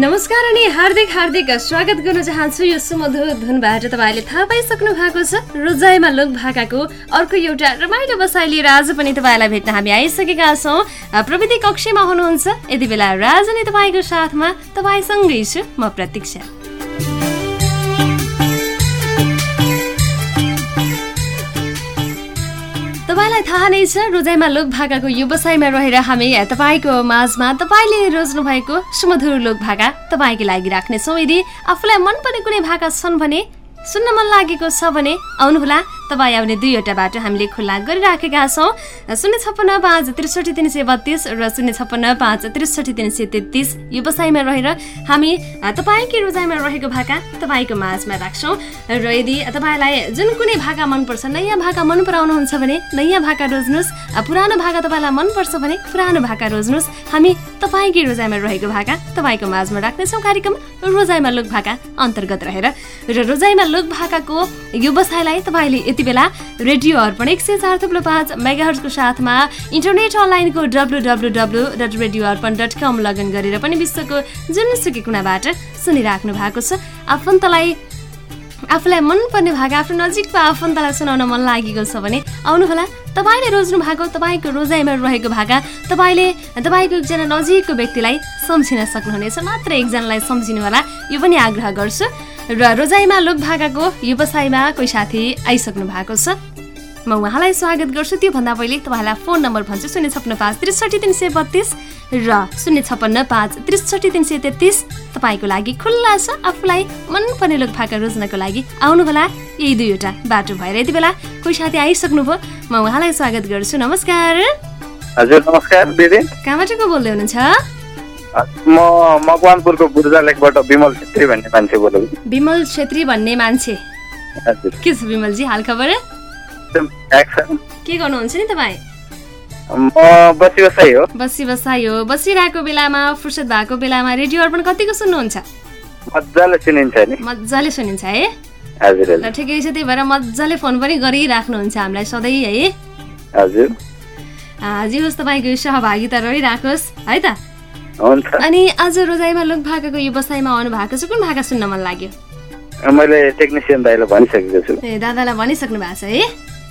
नमस्कार अनि हार्दिक हार्दिक स्वागत गर्न चाहन्छु यो सुमधुर धुनबाट तपाईँले थाहा पाइसक्नु भएको छ। रोजाइमा लोक भाकाको अर्को एउटा रमाइलो बसाइ लिएर आज पनि तपाईँलाई भेट्न हामी आइसकेका छौँ। प्रविधि कक्षमा हुनुहुन्छ। यति बेला राज अनि तपाईँको साथमा तपाईँसँगै छु। म प्रतीक्षा। तपाईँलाई थाहा नै छ रोजाइमा लोक भाकाको व्यवसायमा रहेर हामी तपाईँको माझमा तपाईँले रोज्नु भएको सुमधुर लोक भाका तपाईँको लागि राख्नेछौँ। यदि आफूलाई मनपर्ने कुनै भाका छन् भने सुन्न मन लागेको छ भने आउनुहोला। तपाईँ आउने दुईवटा बाटो हामीले खुल्ला गरिराखेका छौँ। शून्य छप्पन्न पाँच त्रिसठी तिन सय बत्तिस र शून्य छप्पन्न पाँच त्रिसठी तिन सय तेत्तिस व्यवसायमा रहेर हामी तपाईँकै रोजाइमा रहेको भाका तपाईँको माझमा राख्छौँ। र यदि तपाईँलाई जुन कुनै भाका मनपर्छ नयाँ भाका मन पराउनुहुन्छ भने नयाँ भाका रोज्नुहोस् पुरानो भाका तपाईँलाई मनपर्छ भने पुरानो भाका रोज्नुहोस्। हामी तपाईँकै रोजाइमा रहेको भाका तपाईँको माझमा राख्नेछौँ कार्यक्रम रोजाइमा लोक भाका अन्तर्गत रहेर। र रोजाइमा लोक भाकाको व्यवसायलाई तपाईँले बेला रेडियो अर्पण एक सय चार थुप्रो पाँच मेगाहरको साथमा इन्टरनेट अनलाइनको W W W dot radio Arpan dot com login गरेर पनि विश्वको जुनसुकै कुनाबाट सुनिराख्नु भएको छ। आफन्तलाई आफूलाई मनपर्ने भाग आफ्नो नजिकको आफन्तलाई सुनाउन मन लागेको छ भने आउनुहोला। तपाईँले रोज्नु भएको तपाईँको रोजाइमा रहेको भाका तपाईँले तपाईँको एकजना नजिकको व्यक्तिलाई सम्झिन सक्नुहुनेछ। मात्र एकजनालाई सम्झिनु होला यो पनि आग्रह गर्छु। र रोजाइमा लोक भाकाको व्यवसायमा कोही साथी आइसक्नु भएको छ। म उहाँलाई स्वागत गर्छु। त्योभन्दा पहिले तपाईँलाई फोन नम्बर भन्छु शून्य छप्पन्न पाँच त्रिसठी तिन सय बत्तिस र शून्य छप्पन्न पाँच त्रिसठी तिन सय तेत्तिस। तपाईँको लागि खुल्ला छ आफूलाई मनपर्ने लोक भाका रोज्नको लागि आउनुहोला। यही दुईवटा बाटो भएर यति बेला कोही साथी आइसक्नुभयो। म उहाँलाई स्वागत गर्छु। नमस्कार। हजुर नमस्कार दिदी। कहाँबाट को बोल्दै हुनुहुन्छ? म मकवानपुरको बुर्जा लेकबाट विमल छेत्री भन्ने मान्छे बोलेको। विमल छेत्री भन्ने मान्छे। के छ विमलजी हाल खबर? के गर्नुहुन्छ नि तपाईँ? बसी बसाइ हो। बसी बसाइ हो। बसिरहेको बेलामा फुर्सद भएको बेलामा रेडियो अर्पण कतिको सुन्नुहुन्छ? मजाले सुनिन्छ नि। मजाले सुनिन्छ है। हजुर ठिकै छ त्यही भएर मजाले फोन पनि गरिराख्नुहुन्छ हामीलाई सधैँ है। हजुर। जे होस् तपाईँको सहभागिता रहिराखोस् है त? हुन्छ। अनि आज रोजाइमा लोक भाकाको व्यवसायमा आउनु भएको छ कुन भाका सुन्न मन लाग्यो? मैले टेक्निसियन दाइलाई भनिसकेको छु। ए दादालाई भनिसक्नु भएको छ है।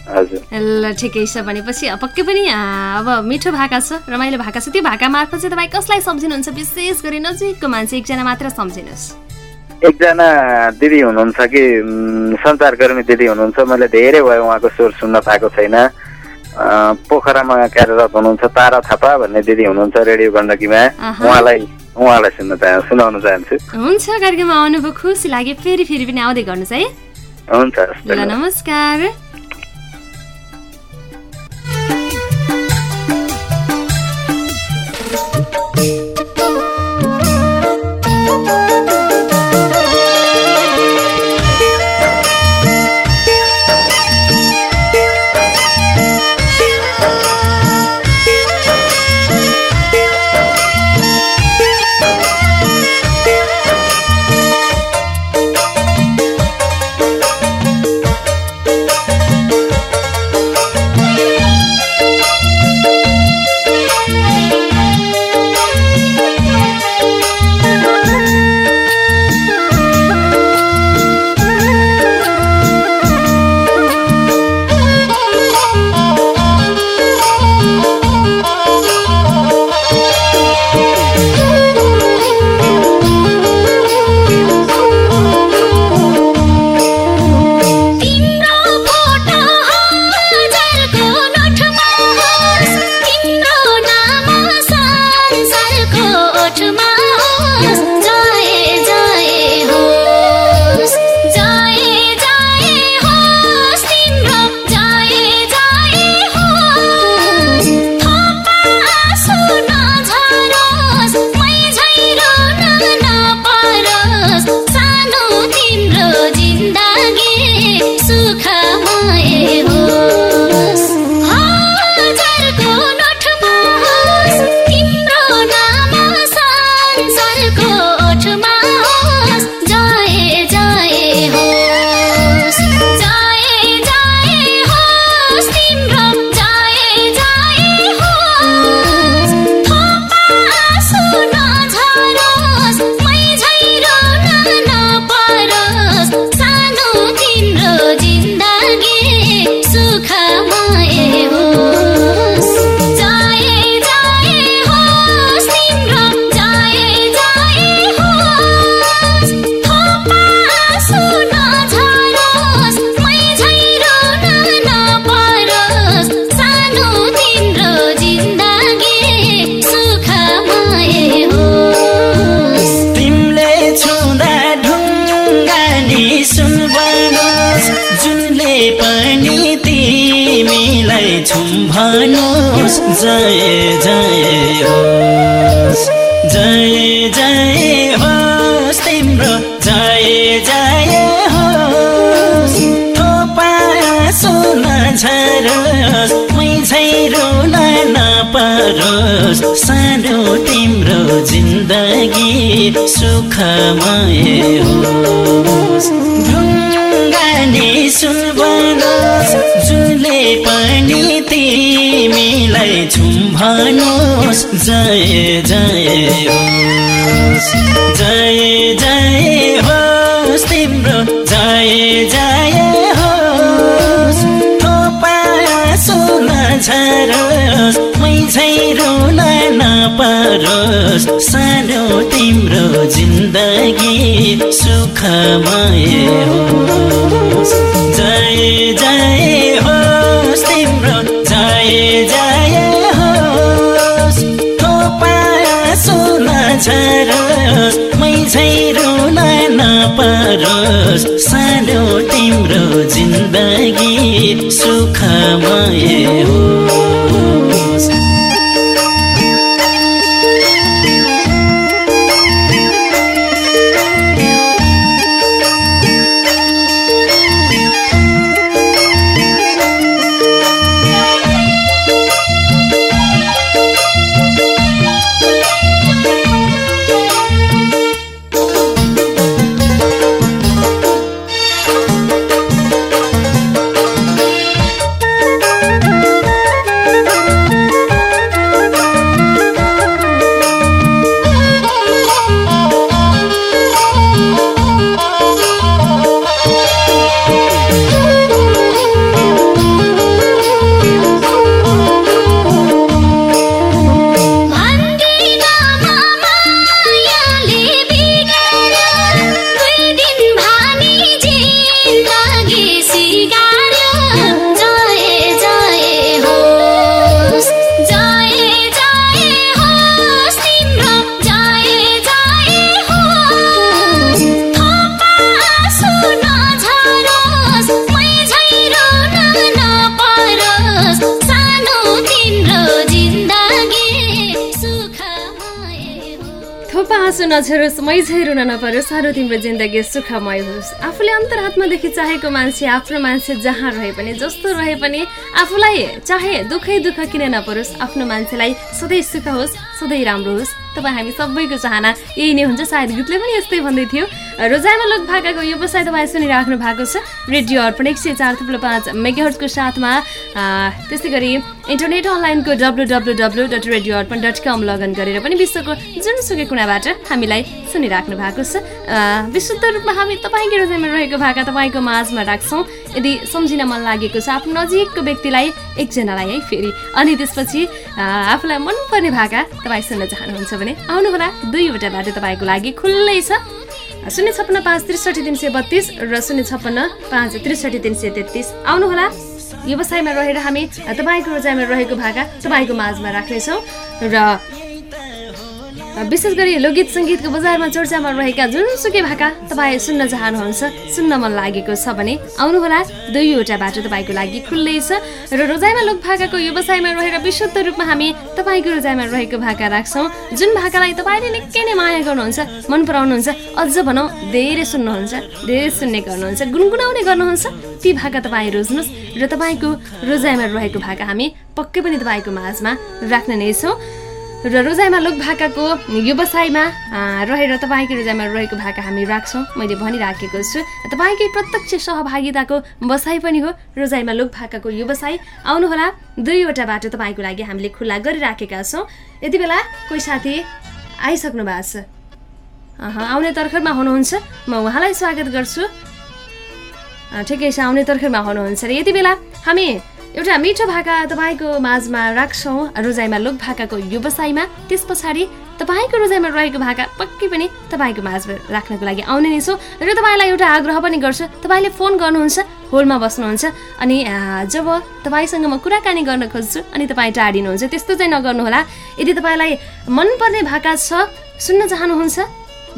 ल ठिकै छ भनेपछि पक्कै पनि अब मिठो भाका छ रमाइलो भाका छ। त्यो भाका मार्फत चाहिँ तपाईँ कसलाई सम्झिनुहुन्छ? विशेष गरी नजिकको मान्छे एकजना मात्र सम्झिनुहोस्। एकजना दिदी हुनुहुन्छ कि सञ्चारकर्मी दिदी हुनुहुन्छ? मैले धेरै भयो उहाँको स्वर सुन्न पाएको छैन। पोखरामा कार्यरत हुनुहुन्छ तारा थापा भन्ने दिदी हुनुहुन्छ रेडियो गण्डकीमा। उहाँलाई उहाँलाई सुन्न चाहन्छु सुनाउन चाहन्छु। हुन्छ कार्यक्रममा आउनुभयो खुसी लाग्यो फेरि फेरि पनि आउँदै गर्नुहोस् है। हुन्छ नमस्कार। रोज सानो तिम्रो जिन्दगी सुखमय होस्। ढुङ्गाले जुले पनि तिमीलाई झुम्भनोस् जय जय होस्। जय जय होस् तिम्रो। जय जय परोस सानो तिम्रो जिन्दगी सुखमय होस्। जय जय होस् तिम्रो। जय जय होस्। तो सुन नछरोस् मै झै रुन नपरोस् सानो तिम्रो जिन्दगी सुखमय होस्। नछरोस् मै झै रुन नपरोस् अरू तिम्रो जिन्दगी सुखमय होस्। आफूले अन्तरात्मादेखि चाहेको मान्छे आफ्नो मान्छे जहाँ रहे पनि जस्तो रहे पनि आफूलाई चाहे दुःखै दुःख किन नपरोस् आफ्नो मान्छेलाई सधैँ सुख होस् सधैँ राम्रो होस्। तपाईँ हामी सबैको चाहना यही नै हुन्छ। सायद गीतले पनि यस्तै भन्दै थियो। रोजाइमा लोक भाकाको यो बसाइ तपाईँ सुनिराख्नु भएको छ। रेडियो अर्पण एक सय चार थुप्रो पाँच मेगाहर्सको साथमा त्यस्तै गरी इन्टरनेट अनलाइनको W W W dot radio Arpan dot com login गरेर पनि विश्वको जुनसुकै कुनाबाट हामीलाई सुनिराख्नु भएको छ। विशुद्ध रूपमा हामी तपाईँकै रोजाइमा रहेको भाका तपाईँको माझमा राख्छौँ। यदि सम्झिन मन लागेको छ आफ्नो नजिकको व्यक्तिलाई एकजनालाई है फेरि अनि त्यसपछि आफूलाई मनपर्ने भाका तपाईँ सुन्न चाहनुहुन्छ भने आउनुहोला दुईवटा बाटो तपाईँको लागि खुल्लै छ। शून्य छप्पन्न पाँच त्रिसठी तिन सय बत्तिस र शून्य छप्पन्न पाँच त्रिसठी तिन सय तेत्तिस। आउनुहोला व्यवसायमा रहेर हामी तपाईँको रोजाइमा रहेको भाका तपाईँको माझमा राख्नेछौँ। र विशेष गरी लोकगीत सङ्गीतको बजारमा चर्चामा रहेका जुनसुकै भाका तपाईँ सुन्न चाहनुहुन्छ सुन्न मन लागेको छ भने आउनुहोला दुईवटा बाटो तपाईँको लागि खुल्लै छ र रोजाइमा लोक भाकाको व्यवसायमा रहेर विशुद्ध रूपमा हामी तपाईँको रोजाइमा रहेको भाका राख्छौँ। जुन भाकालाई तपाईँले निकै नै माया गर्नुहुन्छ मन पराउनुहुन्छ अझ भनौँ धेरै सुन्नुहुन्छ धेरै सुन्ने गर्नुहुन्छ गुनगुनाउने गर्नुहुन्छ ती भाका तपाईँ रोज्नुहोस् र तपाईँको रोजाइमा रहेको भाका हामी पक्कै पनि तपाईँको माझमा राख्ने नै छौँ। र रोजाइमा लोक भाकाको व्यवसायमा रहेर तपाईँकै रोजाइमा रहेको भाका हामी राख्छौँ। मैले भनिराखेको छु तपाईँकै प्रत्यक्ष सहभागिताको बसाइ पनि हो रोजाइमा लोक भाकाको व्यवसाय। आउनुहोला दुईवटा बाटो तपाईँको लागि हामीले खुल्ला गरिराखेका छौँ। यति बेला कोही साथी आइसक्नु भएको छ। आउने तर्खरमा हुनुहुन्छ। म उहाँलाई स्वागत गर्छु। ठिकै छ आउने तर्खरमा हुनुहुन्छ। र यति बेला हामी एउटा मिठो भाका तपाईँको माझमा राख्छौँ। रोजाइमा लोक भाकाको व्यवसायमा त्यस पछाडि तपाईँको रोजाइमा रहेको भाका पक्कै पनि तपाईँको माझमा राख्नको लागि आउने नै छौँ र तपाईँलाई एउटा आग्रह पनि गर्छु तपाईँले फोन गर्नुहुन्छ होलमा बस्नुहुन्छ अनि जब तपाईँसँग म कुराकानी गर्न खोज्छु अनि तपाईँ टाढिनुहुन्छ त्यस्तो चाहिँ नगर्नुहोला। यदि तपाईँलाई मनपर्ने भाका छ सुन्न चाहनुहुन्छ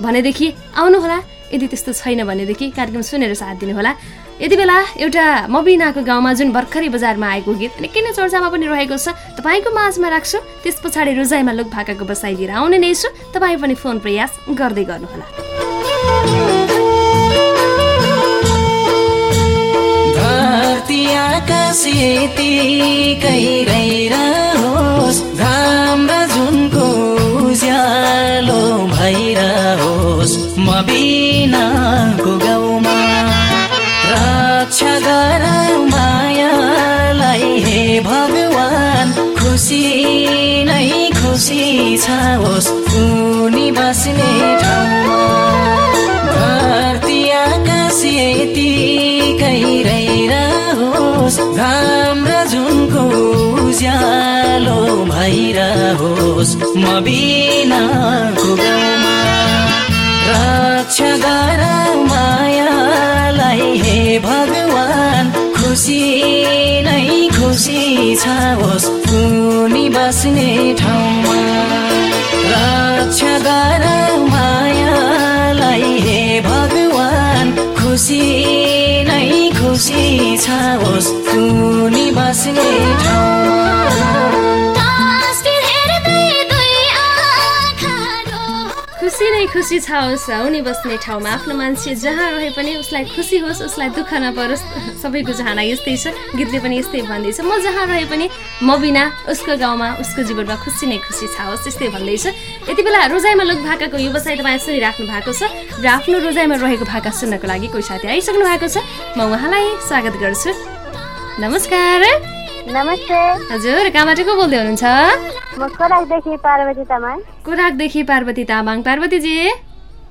भनेदेखि आउनुहोला। यदि त्यस्तो छैन भनेदेखि कार्यक्रम सुनेर साथ दिनुहोला। यति बेला एउटा मबिनाको गाउँमा जुन भर्खरै बजारमा आएको गीत निकै नै चर्चामा पनि रहेको छ तपाईँको माझमा राख्छु। त्यस पछाडि रोजाइमा लोक भाकाको बसाइ लिएर आउने नै छु। तपाईँ पनि फोन प्रयास गर्दै गर्नुहोला। जुनको उज्यालो भइरहोस्। बस्ने ठाउँमा धरती आकाश यतिकै रहिरहोस्। घाम र उज्यालो भइरहोस्। म बिनाको गाउँमा रक्षा गर मायालाई हे भगवान खुसी नै खुसी छ होस् उनी बस्ने ठाउँमा रक्षा मायालाई हे भगवान खुसी नै खुसी छ होस् उनी बस्ने ठाउँमा खुसी नै खुसी छ होस् उनी बस्ने ठाउँमा आफ्नो मान्छे जहाँ रहे पनि उसलाई खुसी होस् उसलाई दुःख नपरोस् सबैको चाहना यस्तै छ। गीतले पनि यस्तै भन्दैछ। म जहाँ रहे पनि म बिना उसको गाउँमा उसको जीवनमा खुसी नै खुसी छ होस् त्यस्तै भन्दैछ। यति बेला रोजाइमा लोक भाकाको व्यवसाय तपाईँ सुनिराख्नु भएको छ र आफ्नो रोजाइमा रहेको भाका सुन्नको लागि कोही साथी आइसक्नु भएको छ। म उहाँलाई स्वागत गर्छु। नमस्कार। नमस्ते। हजुर कहाँबाट को बोल्दै हुनुहुन्छ? म खोराकदेखि पार्वती तामाङ। कोराकदेखि पार्वती तामाङ। पार्वतीजी?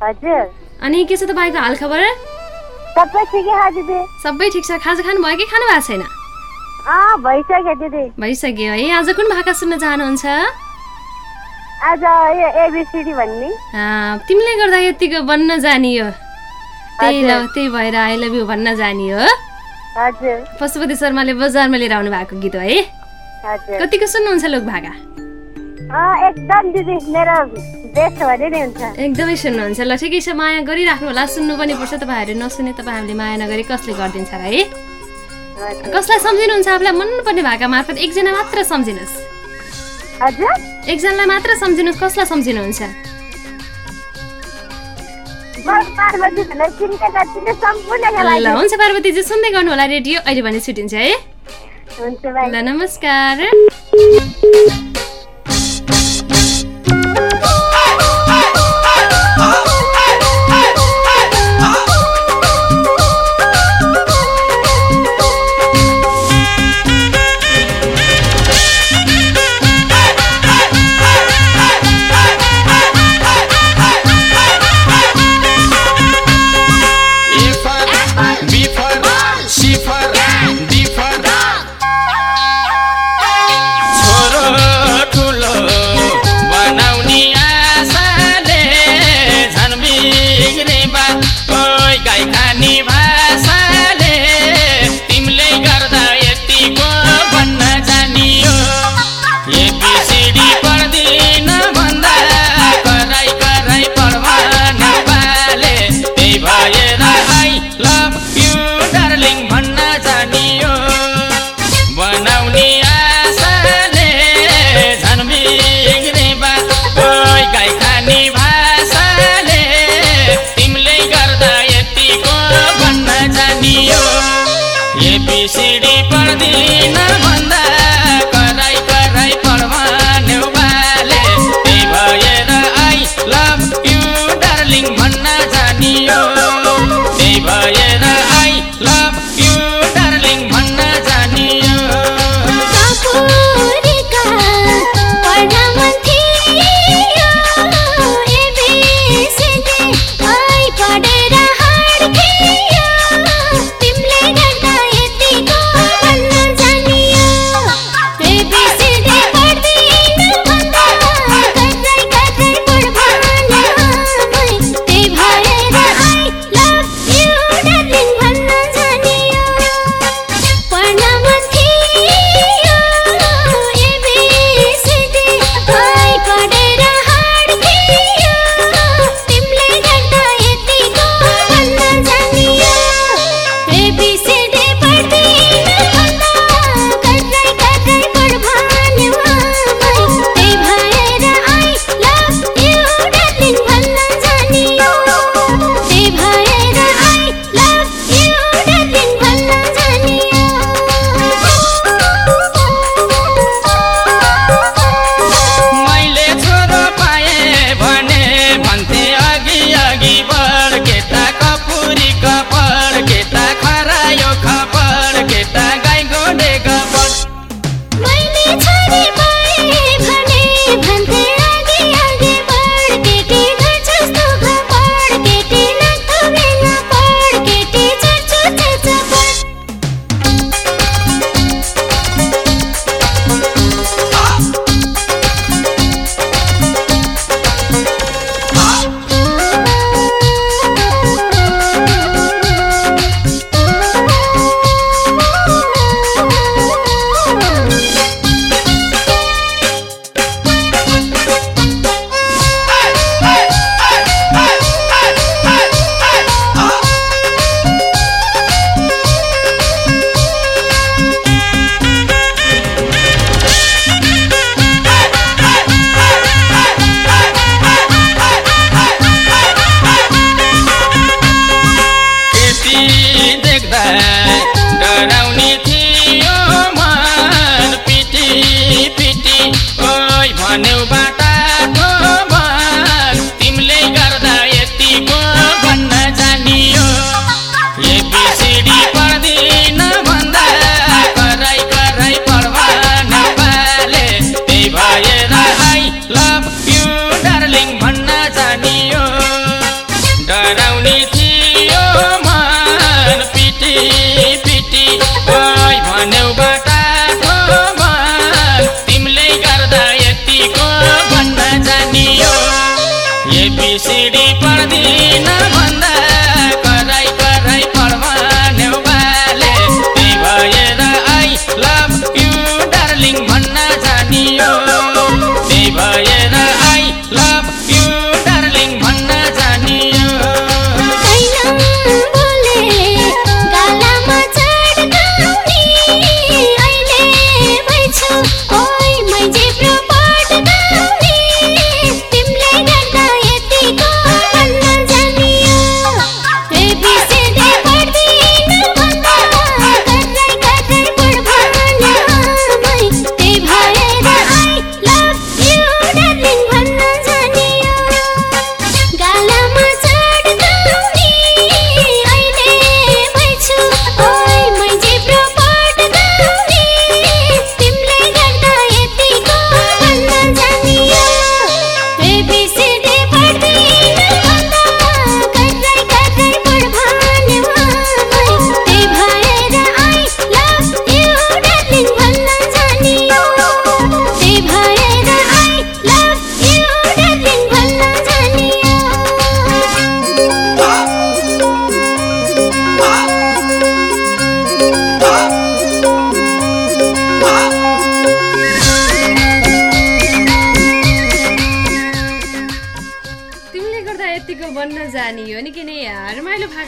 हजुर। अनि के छ तपाईँको हालखबर सबै ठिकै छ दिदी। सबै ठिक छ। खाजा खानु भयो कि खानु भएको छैन? भइसक्यो दिदी। भइसक्यो है। आज कुन भाका सुन्न चाहनुहुन्छ? आज यो एबिसिडी भन्ने। तिमीले गर्दा यतिको बन्न जानियो। त्यही ल त्यही भएर आई लभ यु भन्न जानियो। हो पशुपति शर्माले बजारमा लिएर आउनु भएको गीत हो है? कतिको सुन्नुहुन्छ लोक भाका एकदम सुन्नुहुन्छ। ल ठिकै छ माया गरिराख्नु होला। सुन्नु पनि पर्छ तपाईँहरू नसुने तपाईँहरूले माया नगरी कसले गरिदिन्छ र है? कसलाई सम्झिनुहुन्छ आफूलाई? मनपर्ने भाका मार्फत एकजना मात्र सम्झिनुहोस्। एकजनालाई मात्र सम्झिनुहोस् कसलाई सम्झिनुहुन्छ? ल हुन्छ पार्वतीजी सुन्दै गर्नु होला रेडियो। अहिले भने छुट्टिन्छ है। ल नमस्कार।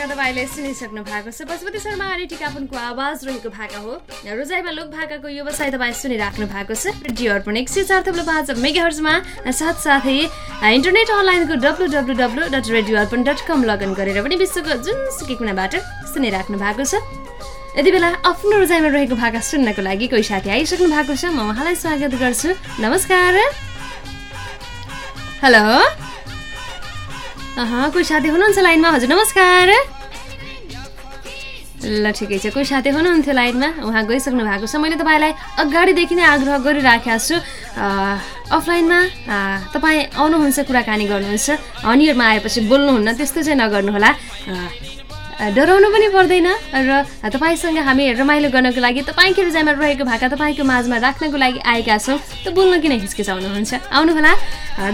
भाका तपाईँले सुनिसक्नु भएको छ। पशुपति शर्मा आर्य टिकापुनको आवाज रहेको भाका हो। रोजाइमा लोक भाकाको व्यवसाय तपाईँ सुनिराख्नु भएको छ। रेडियो अर्पण एक सय चार थप्लो पाँच मेगाहर्जमा साथसाथै इन्टरनेट अनलाइनको W W W dot radio Arpan dot com login गरेर पनि विश्वको जुनसुकै कुनाबाट सुनिराख्नु भएको छ। यति बेला आफ्नो रोजाइमा रहेको भाका सुन्नको लागि कोही साथी आइसक्नु भएको छ। म उहाँलाई स्वागत गर्छु। नमस्कार। हेलो। कोही साथी हुनुहुन्छ लाइनमा? हजुर नमस्कार। ल ठिकै छ। कोही साथी हुनुहुन्थ्यो लाइनमा? उहाँ गइसक्नु भएको छ। मैले तपाईँलाई अगाडिदेखि नै आग्रह गरिराखेको छु। अफलाइनमा तपाईँ आउनुहुन्छ कुराकानी गर्नुहुन्छ। हनियरमा आएपछि बोल्नुहुन्न। त्यस्तो चाहिँ नगर्नुहोला। डराउनु पनि पर्दैन। र तपाईँसँग हामी रमाइलो गर्नको लागि तपाईँको रोजाइमा रहेको भाका तपाईँको माझमा राख्नको लागि आएका छौँ। त बोल्न किन हिचकिचाउनुहुन्छ? आउनुहोला।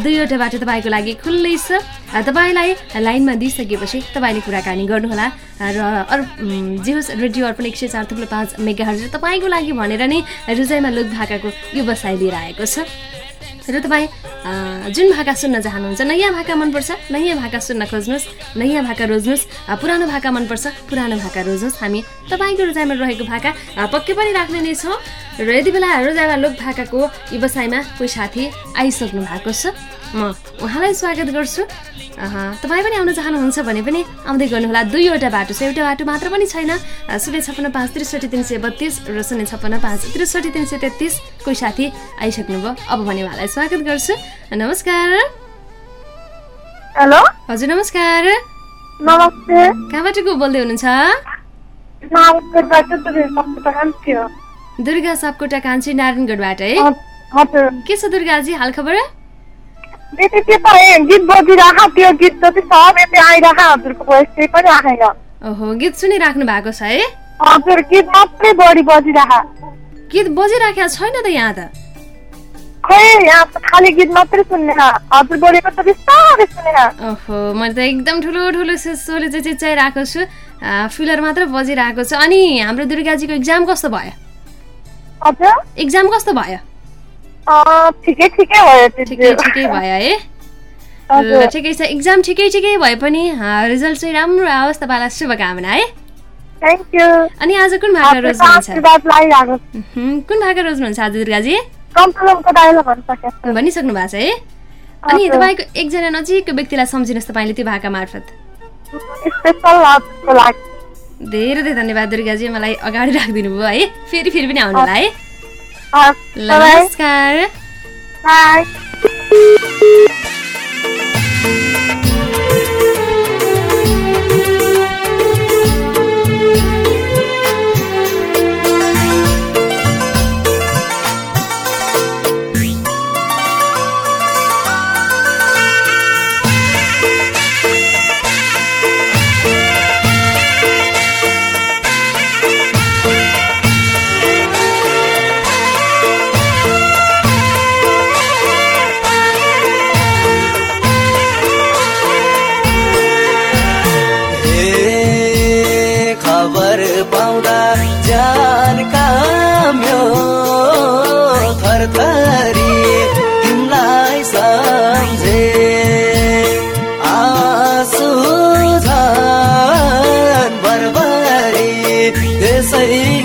दुईवटा बाटो तपाईँको लागि खुल्लै छ। तपाईँलाई लाइनमा दिइसकेपछि तपाईँले कुराकानी गर्नुहोला। र अरू जे होस् रेडियो अर्पण एक सय चार थुप्रो पाँच मेगाहरू तपाईँको लागि भनेर नै रोजाइमा लोक भाकाको व्यवसाय लिएर आएको छ। र तपाईँ जुन भाका सुन्न चाहनुहुन्छ नयाँ भाका मनपर्छ नयाँ भाका सुन्न खोज्नुहोस् नयाँ भाका रोज्नुहोस् पुरानो भाका मनपर्छ पुरानो भाका रोज्नुहोस्। हामी तपाईँको रोजाइमा रहेको भाका पक्कै पनि राख्ने नै छौँ। र यति बेला रोजाइमा लोक भाकाको व्यवसायमा कोही साथी आइसक्नु भएको छ। म उहाँलाई स्वागत गर्छु। अह, तपाईँ पनि आउन चाहनुहुन्छ भने पनि आउँदै गर्नुहोला। दुईवटा बाटो छ। एउटा बाटो मात्र पनि छैन। शून्य छप्पन्न पाँच त्रिसठी तिन सय बत्तिस र शून्य छप्पन्न पाँच त्रिसठी तिन सय तेत्तिस। कोही साथी आइसक्नुभयो? अब भने उहाँलाई स्वागत गर्छु। नमस्कार। हेलो। हजुर नमस्कार। नमस्ते। कहाँबाट को बोल्दै हुनुहुन्छ? दुर्गा सापकोटा कान्छी नारायणगढबाट है? के छ दुर्गाजी? हाल खबर? यति के त गीत बजिरहेको त्यो गीत जति सब यति आइरहेको हजुरको भोइस केही पनि आएन ओहो गीत सुनिराख्नु भएको छ है हजुर गीत मात्रै बढी बजिरहेको गीत बजिराखेको छैन त यहाँ त खै यहाँ त खालि गीत मात्रै सुन्ने हजुर बोलेको त बिस्तारै सुने ओहो मैले त एकदम ठुलो ठुलो सोले चाहिँ चिच्चाइरहेको छु फिलर मात्र बजिरहेको छ अनि हाम्रो दुर्गाजीको इक्जाम कस्तो भयो हजुर इक्जाम कस्तो भयो ठिकै ठिकै भयो है। ल हजुर ठिकै छ। इक्जाम ठिकै ठिकै भए पनि रिजल्ट चाहिँ राम्रो आओस् तपाईँलाई। शुभकामना है। अनि आज कुन भाका रोज्नुहुन्छ? कुन भाका रोज्नुहुन्छ आज दुर्गाजी? भनिसक्नु भएको छ है। अनि। तपाईँको एकजना नजिकको व्यक्तिलाई सम्झिनुहोस् तपाईँले त्यो भाका मार्फत। धेरै धेरै धन्यवाद दुर्गाजी मलाई अगाडि राखिदिनु भयो है। फेरि फेरि पनि आउनु होला है। नमस्कार बाई त्यसै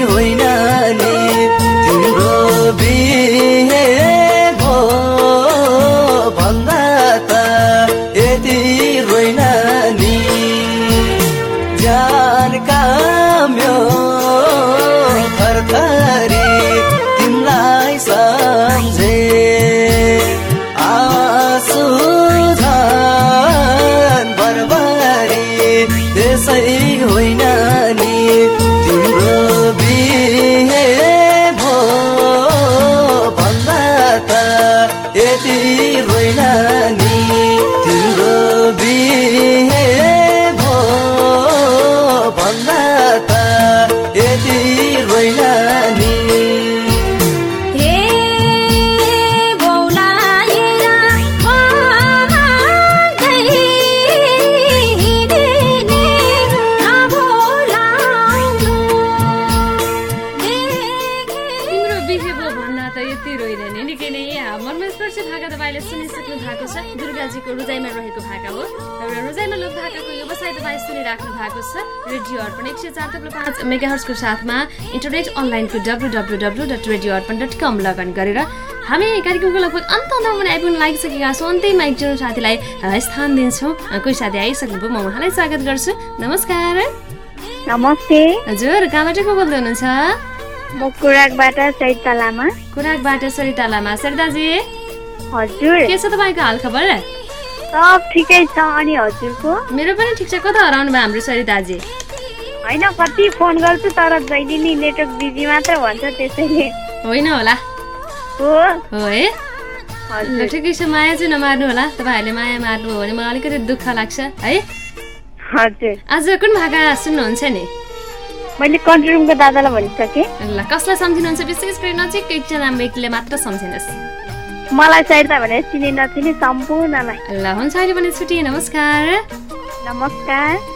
दुर्गाजीको रोजाइमा रहेको भाका हो। र रोजाइमा लोक भाकाको व्यवसाय तपाईँ सुनिराख्नु भएको छ। रेडियो अर्पण एक सय चार थप्लो पाँच मेगाहर्सको साथमा इन्टरनेट अनलाइनको W W W dot radio Arpan dot com login गरेर हामी कार्यक्रमको लगभग अन्त अन्तमा आइपुग्न लागिसकेका छौँ। अन्त्यमा एकजना साथीलाई स्थान दिन्छौँ। कोही साथी आइसक्नुभयो म उहाँलाई स्वागत गर्छु। नमस्कार। नमस्ते। हजुर कहाँबाट को बोल्दै हुनुहुन्छ? म कुराकबाट चैता लामा खुराकबाट सरिता लामा सरिताजी हजुर। के छ तपाईँको हाल खबर सब ठिकै छ। अनि हजुरको? मेरो पनि ठिक छ। कता हराउनु भयो हाम्रो सरिताजी होइन कति फोन गर्छु तर जहिले नि नेटवर्क बिजी मात्र भन्छ त्यसैले। होइन होला। हो? हो है? ल हजुर ठिकै छ। माया चाहिँ नमार्नु होला। तपाईँहरूले माया मार्नु हो भने मलाई अलिकति दुःख लाग्छ है? हजुर। आज कुन भाका सुन्नुहुन्छ नि? मैले कन्ट्रोल रुमको दादालाई भनिसकेँ। ल कसलाई सम्झिनुहुन्छ? विशेष गरी नजिक एकजना व्यक्तिले मात्र सम्झिनुहोस्। मलाई चाहिँदा भने चिने नचिने सम्पूर्णलाई। ल हुन्छ अहिले पनि छुट्टी नमस्कार। नमस्कार।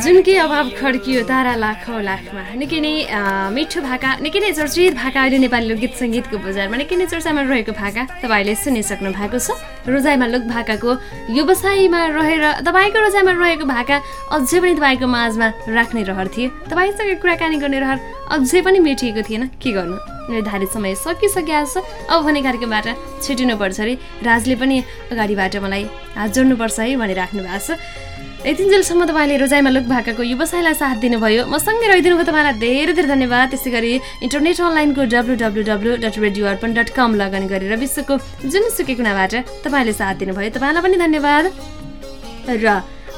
जुनकै अभाव खड्कियो तारा लाखौँ लाखमा। निकै नै मिठो भाका निकै नै चर्चित भाका अहिले नेपाली लोकगीत सङ्गीतको बजारमा निकै नै चर्चामा रहेको भाका तपाईँले सुनिसक्नु भएको छ। रोजाइमा लोक भाकाको व्यवसायमा रहेर तपाईँको रोजाइमा रहेको भाका अझै पनि तपाईँको माझमा राख्ने रहर थियो तपाईँसँग कुराकानी गर्ने रहर अझै पनि मेटिएको थिएन। के गर्नु? निर्धारित समय सकिसकेको छ अब भने कार्यक्रमबाट छिटिनुपर्छ अरे। राजले पनि अगाडिबाट मलाई हात जोड्नुपर्छ है भनिराख्नु भएको छ। यतिन्जेलसम्म तपाईँले रोजाइमा लोक भाकाको व्यवसायलाई साथ दिनुभयो। म सँगै रहिदिनु भयो तपाईँलाई धेरै धेरै धन्यवाद। त्यसै गरी इन्टरनेट अनलाइनको W W W dot radio Arpan dot com login गरेर विश्वको जुनसुकै कुनाबाट तपाईँले साथ दिनुभयो। तपाईँलाई पनि धन्यवाद। र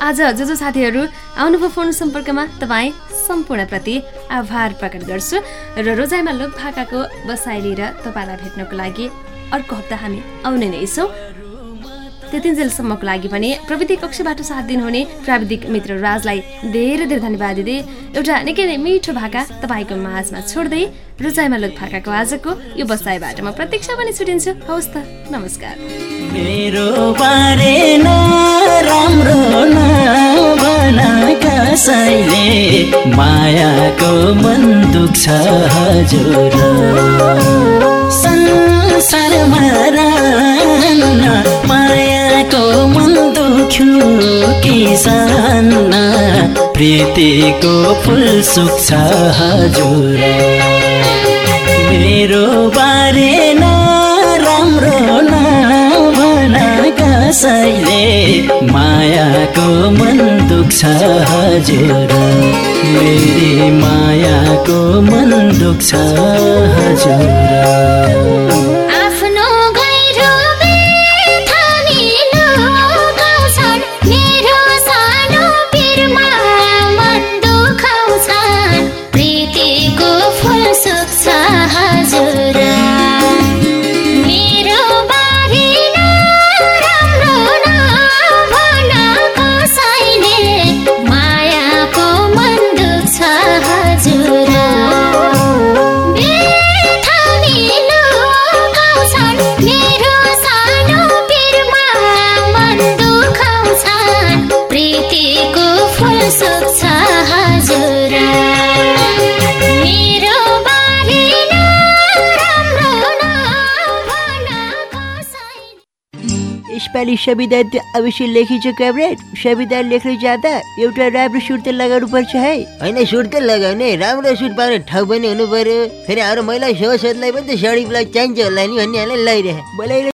आज जो जो साथीहरू आउनुभयो फोन सम्पर्कमा तपाईँ सम्पूर्णप्रति आभार प्रकट गर्छु र रोजाइमा लोक भाकाको बसाइ लिएर तपाईँलाई भेट्नको लागि अर्को हप्ता हामी आउने नै छौँ। त्यतिन्जेलसम्मको लागि पनि प्रविधि कक्षबाट साथ दिनुहुने प्राविधिक मित्र राजलाई धेरै धेरै धन्यवाद दिँदै एउटा निकै नै मिठो भाका तपाईँको माझमा छोड्दै रुचाइमा लोक भाकाको आजको यो बसाइबाट म प्रतीक्षा पनि छुटिन्छु। हवस् त नमस्कार। मेरो बारे राम्रो कसैले मायाको मन दुख्छ हजुर। संसारमा रहन मायाको मन दुख्यो किसान प्रीतिको फुल सुक्छ हजुर। मेरो बारे राम्रो नभन कसैले मायाको मन दुख्छ हजुर। मेरी मायाको मन दुख्छ हजुर। यसपालि संविधान त अवश्य लेखिन्छ कमरेड संविधान लेख्न जाँदा एउटा राम्रो सुट त लगाउनु पर्छ है। होइन सुट त लगाउने राम्रो सुट पाउने ठाउँ पनि हुनु पर्यो। फेरि हाम्रो महिला सभासदलाई पनि त साडी ब्लाउज चाहिन्छ होला नि भन्ने लगाइरहे। मलाई